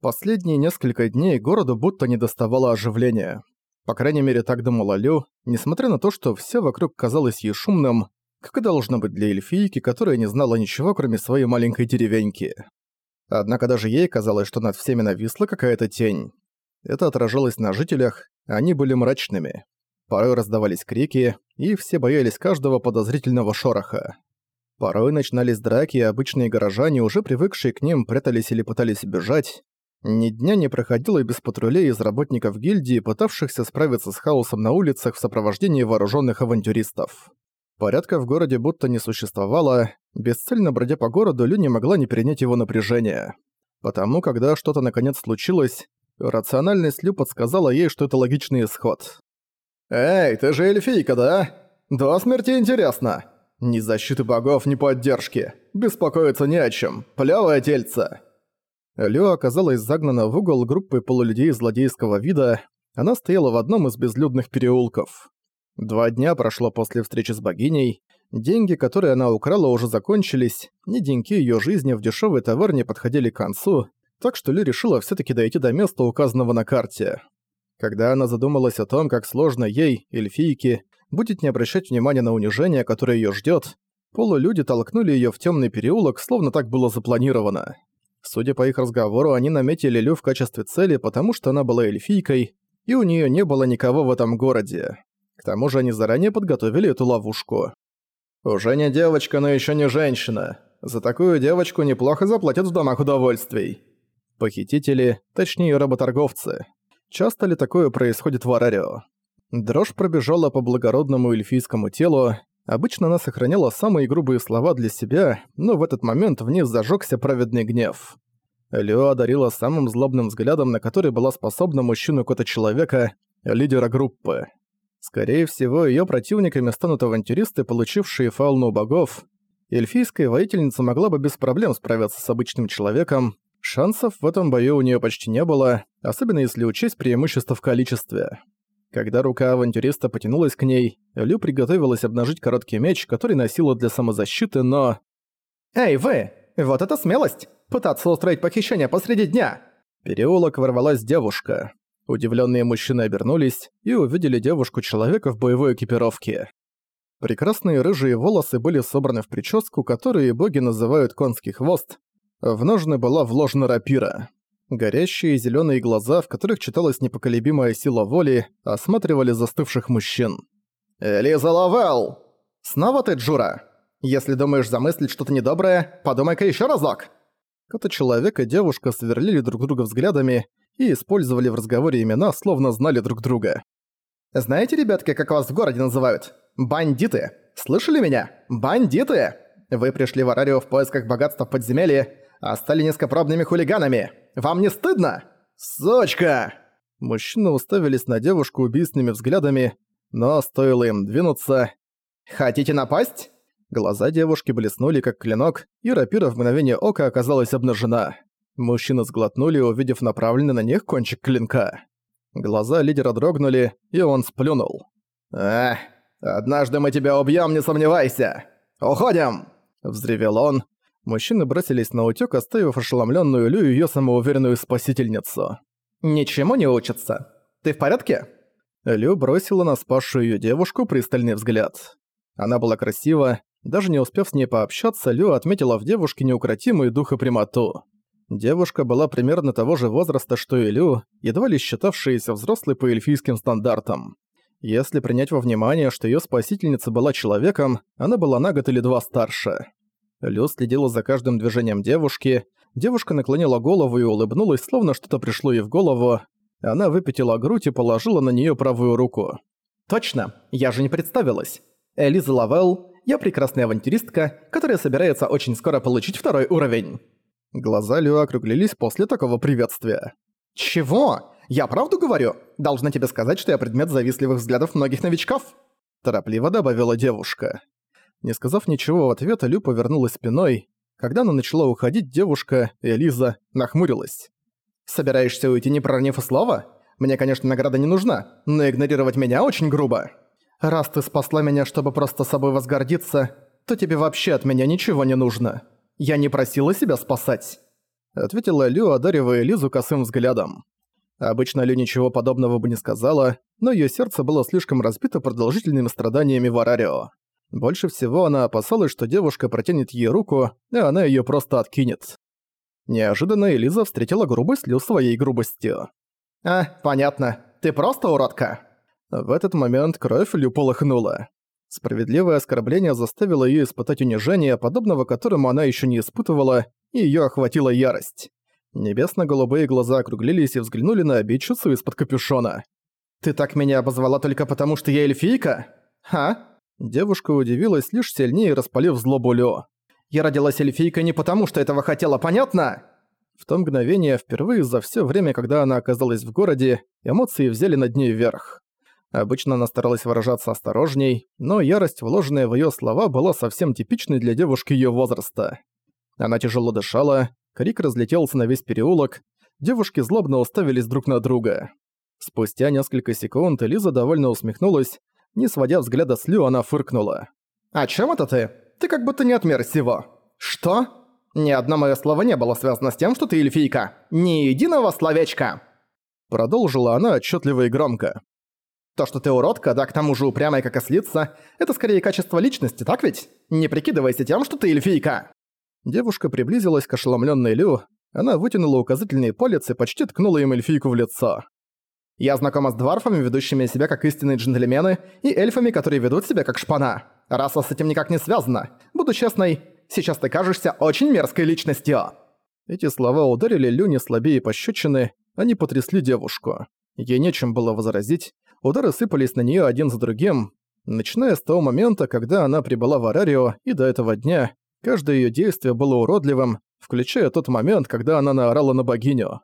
Последние несколько дней городу будто не доставало оживления. По крайней мере, так думала Лю, несмотря на то, что все вокруг казалось ей шумным, как и должно быть для эльфийки, которая не знала ничего, кроме своей маленькой деревеньки. Однако даже ей казалось, что над всеми нависла какая-то тень. Это отражалось на жителях, они были мрачными. Порой раздавались крики, и все боялись каждого подозрительного шороха. Порой начинались драки, и обычные горожане, уже привыкшие к ним, прятались или пытались бежать. Ни дня не проходило без патрулей из работников гильдии, пытавшихся справиться с хаосом на улицах в сопровождении вооруженных авантюристов. Порядка в городе будто не существовало, бесцельно бродя по городу, Лю не могла не перенять его напряжение. Потому, когда что-то наконец случилось, рациональность Лю подсказала ей, что это логичный исход. «Эй, ты же эльфийка, да? До смерти интересно!» Ни защиты богов, ни поддержки. Беспокоиться не о чем. Плевое тельце. Лё оказалась загнана в угол группы полулюдей злодейского вида. Она стояла в одном из безлюдных переулков. Два дня прошло после встречи с богиней. Деньги, которые она украла, уже закончились. Ни деньги её жизни в дешёвой таверне подходили к концу, так что Лю решила всё-таки дойти до места, указанного на карте. Когда она задумалась о том, как сложно ей, эльфийке, будет не обращать внимания на унижение, которое её ждёт, полулюди толкнули её в тёмный переулок, словно так было запланировано. Судя по их разговору, они наметили Лю в качестве цели, потому что она была эльфийкой, и у неё не было никого в этом городе. К тому же они заранее подготовили эту ловушку. «Уже не девочка, но ещё не женщина. За такую девочку неплохо заплатят в домах удовольствий». Похитители, точнее работорговцы. Часто ли такое происходит в Арарио? Дрожь пробежала по благородному эльфийскому телу. Обычно она сохраняла самые грубые слова для себя, но в этот момент в ней зажёгся праведный гнев. Лео одарила самым злобным взглядом, на который была способна мужчину кота-человека, лидера группы. Скорее всего, её противниками станут авантюристы, получившие фауну богов. Эльфийская воительница могла бы без проблем справиться с обычным человеком. Шансов в этом бою у неё почти не было, особенно если учесть преимущество в количестве. Когда рука авантюриста потянулась к ней, Лю приготовилась обнажить короткий меч, который носила для самозащиты, но... «Эй, вы! Вот это смелость! Пытаться устроить похищение посреди дня!» переулок ворвалась девушка. Удивленные мужчины обернулись и увидели девушку-человека в боевой экипировке. Прекрасные рыжие волосы были собраны в прическу, которую боги называют конский хвост. В ножны была вложена рапира. Горящие зеленые глаза, в которых читалась непоколебимая сила воли, осматривали застывших мужчин. «Элиза Лавелл! Снова ты, Джура? Если думаешь замыслить что-то недоброе, подумай-ка еще разок!» Кота человек и девушка сверлили друг друга взглядами и использовали в разговоре имена, словно знали друг друга. «Знаете, ребятки, как вас в городе называют? Бандиты! Слышали меня? Бандиты! Вы пришли в Арарио в поисках богатства в подземелье, а стали низкопробными хулиганами. Вам не стыдно? Сучка!» Мужчины уставились на девушку убийственными взглядами, но стоило им двинуться... «Хотите напасть?» Глаза девушки блеснули, как клинок, и рапира в мгновение ока оказалась обнажена. Мужчины сглотнули, увидев направленный на них кончик клинка. Глаза лидера дрогнули, и он сплюнул. «Эх, однажды мы тебя убьем, не сомневайся! Уходим!» Взревел он, Мужчины бросились на утёк, оставив ошеломлённую Лю и её самоуверенную спасительницу. «Ничему не учится. Ты в порядке?» Лю бросила на спасшую её девушку пристальный взгляд. Она была красива, даже не успев с ней пообщаться, Лю отметила в девушке неукротимую дух и прямоту. Девушка была примерно того же возраста, что и Лю, едва ли считавшаяся взрослой по эльфийским стандартам. Если принять во внимание, что её спасительница была человеком, она была на год или два старше. Лю следила за каждым движением девушки. Девушка наклонила голову и улыбнулась, словно что-то пришло ей в голову. Она выпятила грудь и положила на неё правую руку. «Точно! Я же не представилась! Элиза Лавелл, я прекрасная авантюристка, которая собирается очень скоро получить второй уровень!» Глаза Лю округлились после такого приветствия. «Чего? Я правду говорю? Должна тебе сказать, что я предмет завистливых взглядов многих новичков?» Торопливо добавила девушка. Не сказав ничего в ответ, Лю повернулась спиной. Когда она начала уходить, девушка, Элиза, нахмурилась. «Собираешься уйти, не проронив слова? Мне, конечно, награда не нужна, но игнорировать меня очень грубо. Раз ты спасла меня, чтобы просто собой возгордиться, то тебе вообще от меня ничего не нужно. Я не просила себя спасать». — ответила Лю, одаривая Лизу косым взглядом. Обычно Лю ничего подобного бы не сказала, но её сердце было слишком разбито продолжительными страданиями Варарио. Больше всего она опасалась, что девушка протянет ей руку, и она её просто откинет. Неожиданно Элиза встретила грубость Лю своей грубостью. «А, понятно. Ты просто уродка?» В этот момент кровь Лю полыхнула. Справедливое оскорбление заставило её испытать унижение, подобного которому она ещё не испытывала, и её охватила ярость. Небесно-голубые глаза округлились и взглянули на обидчицу из-под капюшона. «Ты так меня обозвала только потому, что я эльфийка? Ха?» Девушка удивилась, лишь сильнее распалив злобу Лё. «Я родилась эльфийкой не потому, что этого хотела, понятно?» В то мгновение, впервые за всё время, когда она оказалась в городе, эмоции взяли над ней вверх. Обычно она старалась выражаться осторожней, но ярость, вложенная в её слова, была совсем типичной для девушки её возраста. Она тяжело дышала, крик разлетелся на весь переулок, девушки злобно уставились друг на друга. Спустя несколько секунд Элиза довольно усмехнулась, не сводя взгляда с Лю, она фыркнула. «О чем это ты? Ты как будто не от мира сего». «Что?» «Ни одно моё слово не было связано с тем, что ты эльфийка. Ни единого словечка!» Продолжила она отчетливо и громко. То, что ты уродка, да к тому же упрямая как ослица, это скорее качество личности, так ведь? Не прикидывайся тем, что ты эльфийка!» Девушка приблизилась к ошеломлённой Лю, она вытянула указательный палец и почти ткнула им эльфийку в лицо. «Я знакома с дварфами, ведущими себя как истинные джентльмены, и эльфами, которые ведут себя как шпана. Раса с этим никак не связана. Буду честной, сейчас ты кажешься очень мерзкой личностью!» Эти слова ударили Лю не слабее пощечины, они потрясли девушку. Ей нечем было возразить, удары сыпались на неё один за другим. Начиная с того момента, когда она прибыла в Арарио, и до этого дня, каждое её действие было уродливым, включая тот момент, когда она наорала на богиню.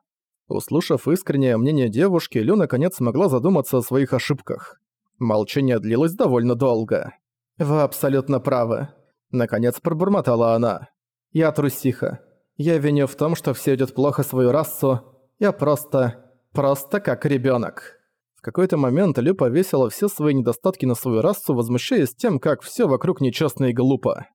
Услышав искреннее мнение девушки, Лю наконец смогла задуматься о своих ошибках. Молчание длилось довольно долго. «Вы абсолютно правы», — наконец пробормотала она. «Я трусиха. Я виню в том, что всё идёт плохо свою расу. Я просто... просто как ребёнок» какой-то момент Лю повесила все свои недостатки на свою расу, возмущаясь тем, как все вокруг нечестно и глупо.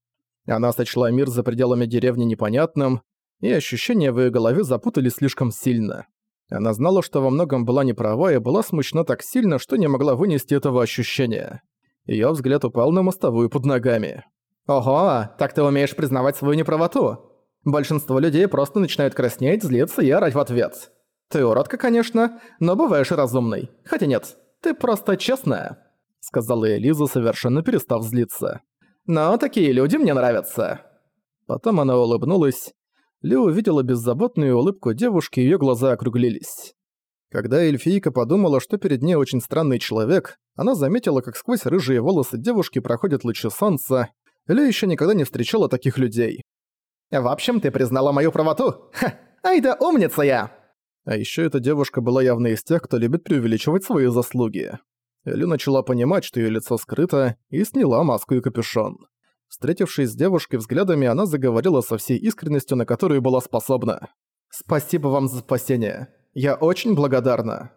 Она сочла мир за пределами деревни непонятным, и ощущения в ее голове запутались слишком сильно. Она знала, что во многом была неправа и была смущена так сильно, что не могла вынести этого ощущения. Её взгляд упал на мостовую под ногами. «Ого, так ты умеешь признавать свою неправоту. Большинство людей просто начинают краснеть, злиться и орать в ответ. «Ты уродка, конечно, но бываешь и разумный. Хотя нет, ты просто честная», — сказала Элиза, совершенно перестав злиться. «Но такие люди мне нравятся». Потом она улыбнулась. Лю увидела беззаботную улыбку девушки, и её глаза округлились. Когда эльфийка подумала, что перед ней очень странный человек, она заметила, как сквозь рыжие волосы девушки проходят лучи солнца. Лю ещё никогда не встречала таких людей. «В общем, ты признала мою правоту? Ха! Ай да умница я!» А ещё эта девушка была явно из тех, кто любит преувеличивать свои заслуги. Элю начала понимать, что её лицо скрыто, и сняла маску и капюшон. Встретившись с девушкой взглядами, она заговорила со всей искренностью, на которую была способна. «Спасибо вам за спасение. Я очень благодарна».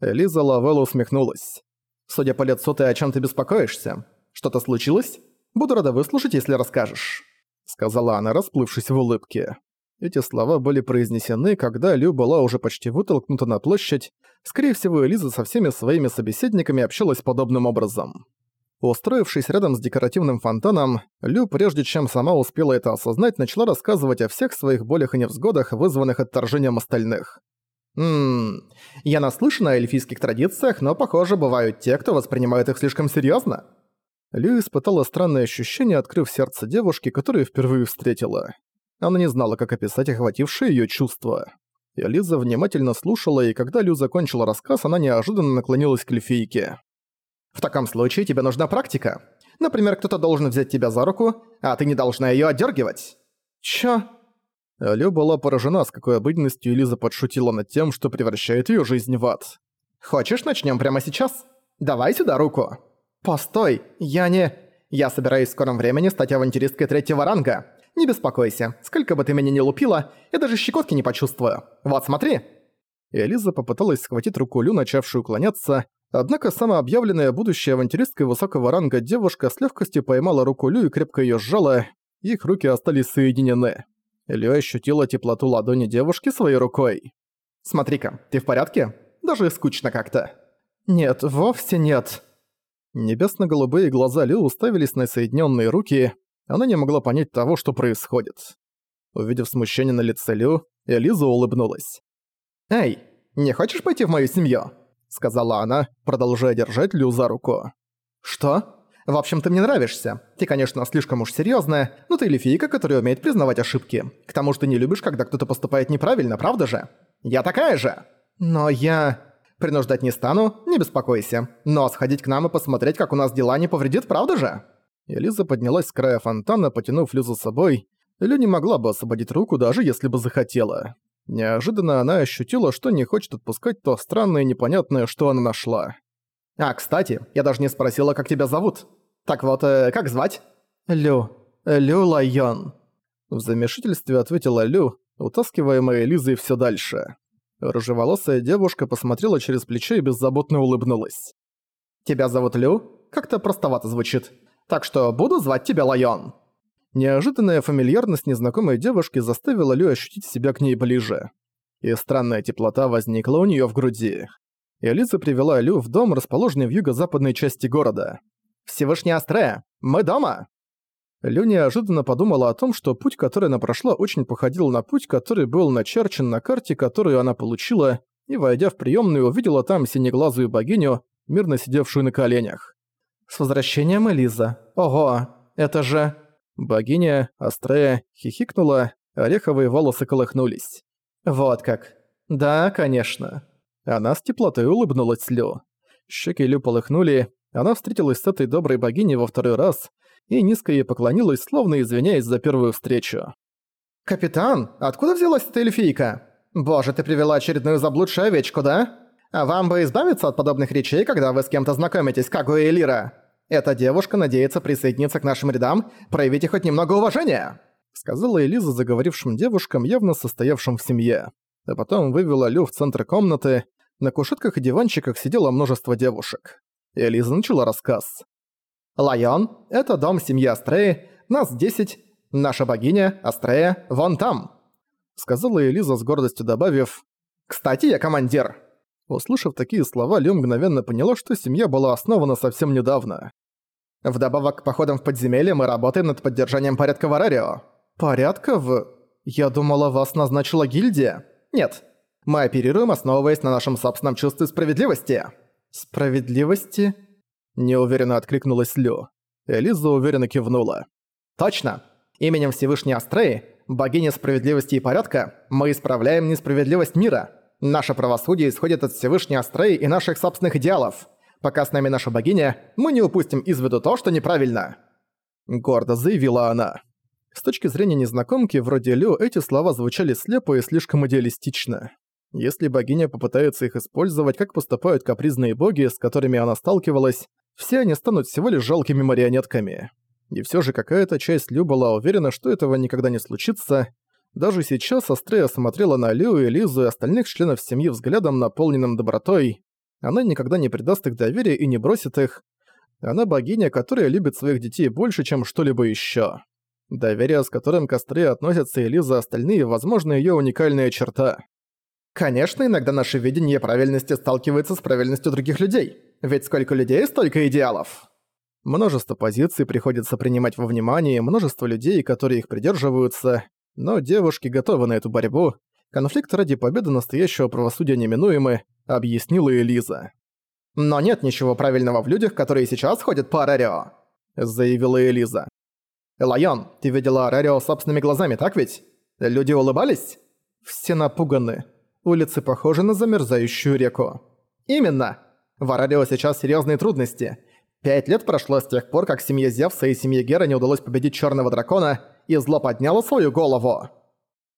Элиза Лавелл усмехнулась. «Судя по лицу, ты о чём то беспокоишься? Что-то случилось? Буду рада выслушать, если расскажешь», — сказала она, расплывшись в улыбке. Эти слова были произнесены, когда Лю была уже почти вытолкнута на площадь. Скорее всего, Элиза со всеми своими собеседниками общалась подобным образом. Устроившись рядом с декоративным фонтаном, Лю, прежде чем сама успела это осознать, начала рассказывать о всех своих болях и невзгодах, вызванных отторжением остальных. «Ммм, я наслышана о эльфийских традициях, но, похоже, бывают те, кто воспринимает их слишком серьезно. Лю испытала странное ощущение, открыв сердце девушки, которую впервые встретила. Она не знала, как описать охватившие её чувства. И Лиза внимательно слушала, и когда Лю закончила рассказ, она неожиданно наклонилась к эльфийке. «В таком случае тебе нужна практика. Например, кто-то должен взять тебя за руку, а ты не должна её отдёргивать». «Чё?» Лю была поражена, с какой обыденностью Лиза подшутила над тем, что превращает её жизнь в ад. «Хочешь, начнём прямо сейчас? Давай сюда руку». «Постой, я не...» «Я собираюсь в скором времени стать авантюристкой третьего ранга. Не беспокойся, сколько бы ты меня ни лупила, я даже щекотки не почувствую. Вот смотри!» И Элиза попыталась схватить руку Лю, начавшую уклоняться, однако самообъявленная будущая авантюристка высокого ранга девушка с легкостью поймала руку Лю и крепко ее сжала, их руки остались соединены. Лё ощутила теплоту ладони девушки своей рукой. «Смотри-ка, ты в порядке? Даже скучно как-то». «Нет, вовсе нет». Небесно-голубые глаза Лю уставились на соединенные руки, она не могла понять того, что происходит. Увидев смущение на лице Лю, Элиза улыбнулась. «Эй, не хочешь пойти в мою семью?» Сказала она, продолжая держать Лю за руку. «Что? В общем, ты мне нравишься. Ты, конечно, слишком уж серьёзная, но ты эльфийка, которая умеет признавать ошибки. К тому же ты не любишь, когда кто-то поступает неправильно, правда же? Я такая же! Но я... Принуждать не стану, не беспокойся. Но сходить к нам и посмотреть, как у нас дела, не повредит, правда же?» Элиза поднялась с края фонтана, потянув Лю за собой. Лю не могла бы освободить руку, даже если бы захотела. Неожиданно она ощутила, что не хочет отпускать то странное и непонятное, что она нашла. «А, кстати, я даже не спросила, как тебя зовут. Так вот, э, как звать?» «Лю. Лю Лайон». В замешательстве ответила Лю, утаскиваемая Лизой все дальше. Рыжеволосая девушка посмотрела через плечо и беззаботно улыбнулась. «Тебя зовут Лю? Как-то простовато звучит. Так что буду звать тебя Лайон». Неожиданная фамильярность незнакомой девушки заставила Лю ощутить себя к ней ближе. И странная теплота возникла у нее в груди. Элиза привела Лю в дом, расположенный в юго-западной части города. «Всевышняя Астрея! Мы дома!» Лю неожиданно подумала о том, что путь, который она прошла, очень походил на путь, который был начерчен на карте, которую она получила, и, войдя в приемную, увидела там синеглазую богиню, мирно сидевшую на коленях. «С возвращением, Элиза! Ого! Это же...» Богиня, Астрея, хихикнула, ореховые волосы колыхнулись. «Вот как! Да, конечно!» Она с теплотой улыбнулась Лю. Щеки Лю полыхнули, она встретилась с этой доброй богиней во второй раз и низко ей поклонилась, словно извиняясь за первую встречу. «Капитан, откуда взялась эта эльфийка? Боже, ты привела очередную заблудшую овечку, да? А вам бы избавиться от подобных речей, когда вы с кем-то знакомитесь, как у Элира. Эта девушка надеется присоединиться к нашим рядам, проявите хоть немного уважения!» Сказала Элиза заговорившим девушкам, явно состоявшим в семье. А потом вывела Лю в центр комнаты. На кушетках и диванчиках сидело множество девушек. Элиза начала рассказ. «Лайон, это дом семьи Астреи, нас десять, наша богиня, Астрея, вон там!» Сказала Элиза с гордостью добавив «Кстати, я командир!» Услышав такие слова, Лю мгновенно поняла, что семья была основана совсем недавно. «Вдобавок к походам в подземелье мы работаем над поддержанием порядка в Арарио». «Порядка в...» «Я думала, вас назначила гильдия». «Нет. Мы оперируем, основываясь на нашем собственном чувстве справедливости». «Справедливости?» Неуверенно откликнулась Лю. Элиза уверенно кивнула. «Точно! Именем Всевышней Астреи, богини справедливости и порядка, мы исправляем несправедливость мира. Наше правосудие исходит от Всевышней Астреи и наших собственных идеалов. Пока с нами наша богиня, мы не упустим из виду то, что неправильно». Гордо заявила она. С точки зрения незнакомки, вроде Лю, эти слова звучали слепо и слишком идеалистично. Если богиня попытается их использовать, как поступают капризные боги, с которыми она сталкивалась, все они станут всего лишь жалкими марионетками. И все же какая-то часть Лю была уверена, что этого никогда не случится. Даже сейчас Астрея смотрела на Лю и Лизу и остальных членов семьи взглядом, наполненным добротой. Она никогда не предаст их доверия и не бросит их. Она богиня, которая любит своих детей больше, чем что-либо еще. Доверие, с которым к Астрея относятся и остальные, возможно, ее уникальная черта. Конечно, иногда наше видение правильности сталкивается с правильностью других людей. Ведь сколько людей, столько идеалов. Множество позиций приходится принимать во внимание, множество людей, которые их придерживаются, но девушки готовы на эту борьбу. Конфликт ради победы настоящего правосудия неминуемы, объяснила Элиза. «Но нет ничего правильного в людях, которые сейчас ходят по Арарио», заявила Элиза. «Лайон, ты видела Арарио собственными глазами, так ведь? Люди улыбались?» «Все напуганы», Улицы похожи на замерзающую реку. Именно. В Арарио сейчас серьезные трудности. Пять лет прошло с тех пор, как семье Зевса и семье Гера не удалось победить Черного Дракона, и зло подняло свою голову.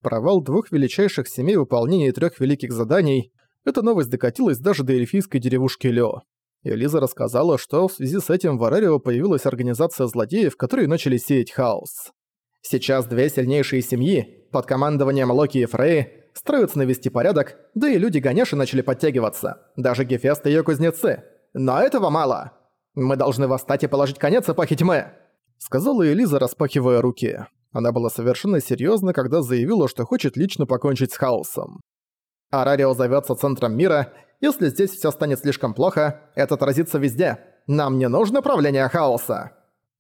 Провал двух величайших семей выполнения трех великих заданий – эта новость докатилась даже до эльфийской деревушки Лё. Элиза рассказала, что в связи с этим в Арарио появилась организация злодеев, которые начали сеять хаос. Сейчас две сильнейшие семьи, под командованием Локи и Фрей, строятся навести порядок, да и люди Ганеши начали подтягиваться, даже Гефест и её кузнецы. Но этого мало. Мы должны восстать и положить конец эпохе тьмы», — сказала Элиза, распахивая руки. Она была совершенно серьезна, когда заявила, что хочет лично покончить с хаосом. Арарио зовется центром мира. Если здесь все станет слишком плохо, это отразится везде. Нам не нужно правление хаоса.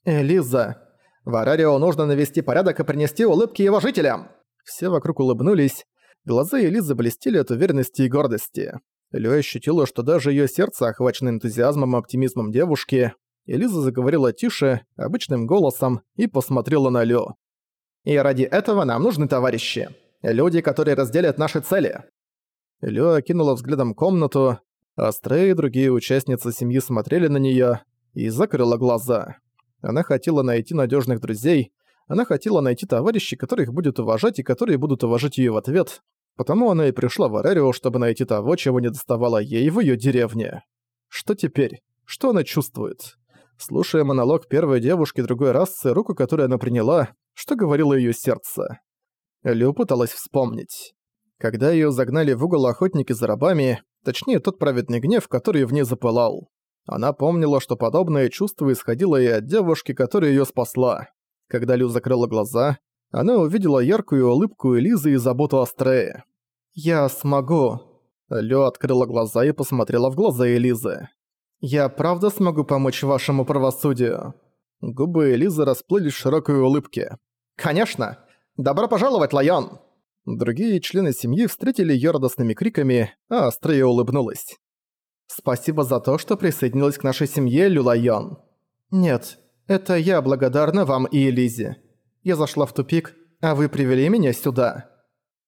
Элиза. В Арарио нужно навести порядок и принести улыбки его жителям. Все вокруг улыбнулись. Глаза Элизы блестели от уверенности и гордости. Лю ощутила, что даже её сердце охвачено энтузиазмом и оптимизмом девушки. Элиза заговорила тише, обычным голосом, и посмотрела на Лю. «И ради этого нам нужны товарищи. Люди, которые разделят наши цели. Лю окинула взглядом комнату, а Стрей и другие участницы семьи смотрели на неё и закрыла глаза. Она хотела найти надёжных друзей, она хотела найти товарищей, которых будет уважать и которые будут уважать её в ответ, потому она и пришла в Арерио, чтобы найти того, чего не доставало ей в её деревне. Что теперь? Что она чувствует? Слушая монолог первой девушки другой расы, руку которой она приняла, что говорило её сердце? Лю пыталась вспомнить. Когда её загнали в угол охотники за рабами, точнее тот праведный гнев, который в ней запылал. Она помнила, что подобное чувство исходило и от девушки, которая её спасла. Когда Лю закрыла глаза, она увидела яркую улыбку Элизы и заботу Астрее. «Я смогу». Лю открыла глаза и посмотрела в глаза Элизы. «Я правда смогу помочь вашему правосудию?» Губы Элизы расплылись в широкой улыбке. «Конечно! Добро пожаловать, Лайон!» Другие члены семьи встретили её радостными криками, а Астрея улыбнулась. «Спасибо за то, что присоединилась к нашей семье, Люлайон». «Нет, это я благодарна вам и Элизе. Я зашла в тупик, а вы привели меня сюда».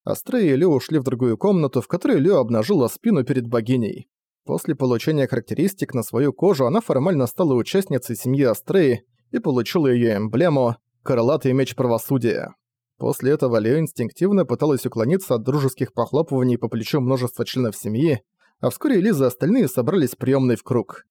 Астрея и Лю ушли в другую комнату, в которой Лю обнажила спину перед богиней. После получения характеристик на свою кожу она формально стала участницей семьи Астреи и получила её эмблему «Крылатый меч правосудия». После этого Лео инстинктивно пыталась уклониться от дружеских похлопываний по плечу множества членов семьи, а вскоре Лиза и остальные собрались в в круг.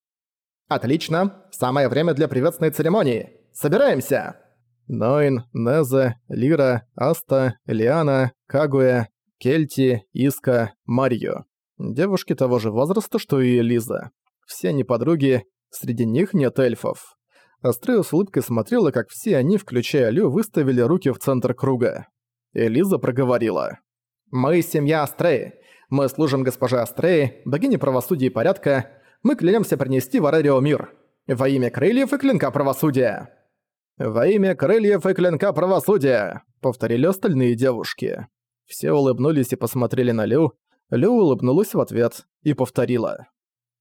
«Отлично! Самое время для приветственной церемонии! Собираемся!» Нойн, Незе, Лира, Аста, Лиана, Кагуэ, Кельти, Иска, Марьо. Девушки того же возраста, что и Лиза. Все они подруги, среди них нет эльфов. Астрея с улыбкой смотрела, как все они, включая Лю, выставили руки в центр круга. Элиза проговорила. «Мы семья Астреи. Мы служим госпоже Астреи, богине правосудия и порядка. Мы клянемся принести в Арарио мир. Во имя крыльев и клинка правосудия». «Во имя крыльев и клинка правосудия», — повторили остальные девушки. Все улыбнулись и посмотрели на Лю. Лю улыбнулась в ответ и повторила.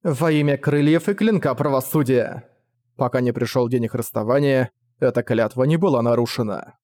«Во имя крыльев и клинка правосудия». Пока не пришёл день их расставания, эта клятва не была нарушена.